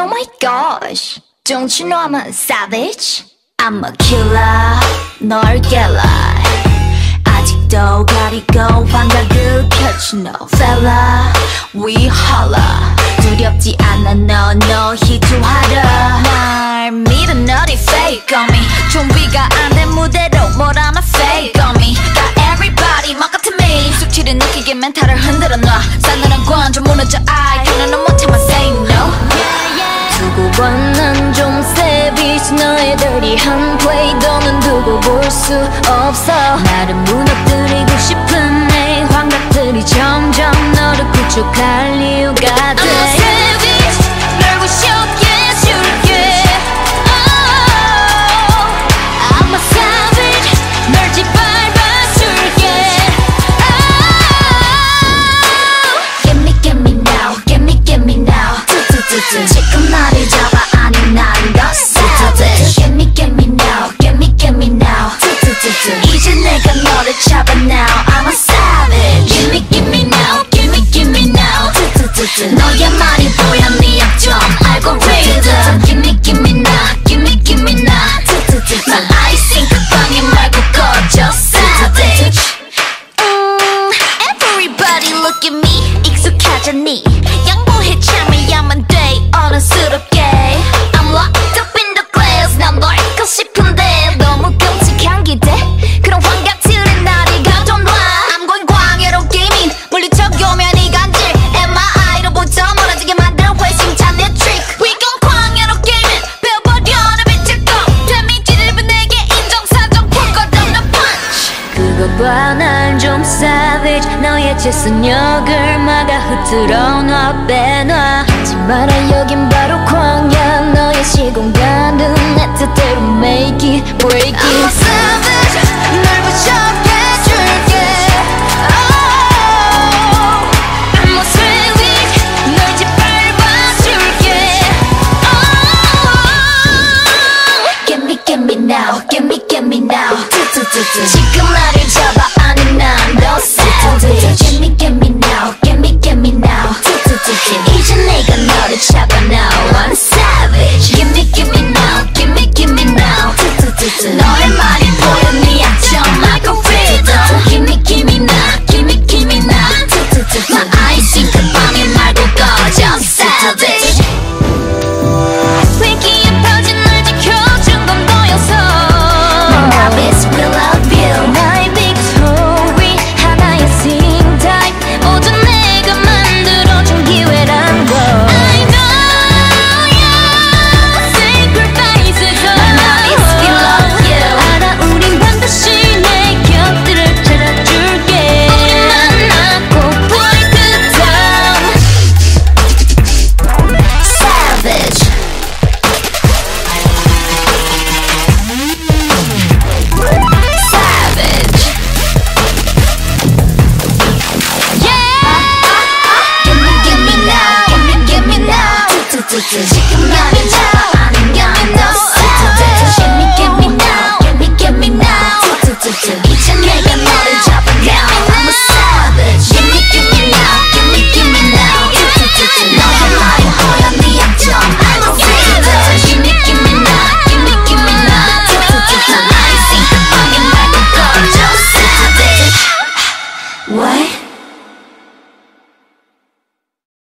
oh my gosh Don't you know I'm a savage? I'm a killer 널 깰라 아직도 가리고 환각을 펼치 no fella We holla 두렵지 않아 no no 희투하라 날 믿어 너리 fake on me 준비가 안 된 무대로 뭘 하나 fake on me got everybody 막 같은 me 숙취를 느끼게 멘탈을 흔들어 놔 싸늘한 관좀 무너져 I 난좀 savage 너희들이 한 play 더는 두고 볼 수 없어 나를 무너뜨리고 싶은 내 환각들이 점점 너를 구축할 이유가 돼 I'm a savage 널 부셔게 해줄게 oh, I'm a savage 널 짓밟아 줄게 oh, Give me give me now give me give me now like I'm on a chopper now. 봐 난 좀 savage 너의 채선 역을 막아 흐트러 놔 빼놔 하지 마라 여긴 바로 광야 너의 시공간은 내 뜻대로 make it break it I'm a savage 널 붙잡게 Now, give me, give me now. 지금 나를 나를 잡아 now I'm savage. Give me give me now Give me give me now. 두두두두 너의 말이 보여 네 액션 like a rhythm Give me give me now Give me give me now. 두두두두 My eyes 싱크방에 말고 꺼져 savage.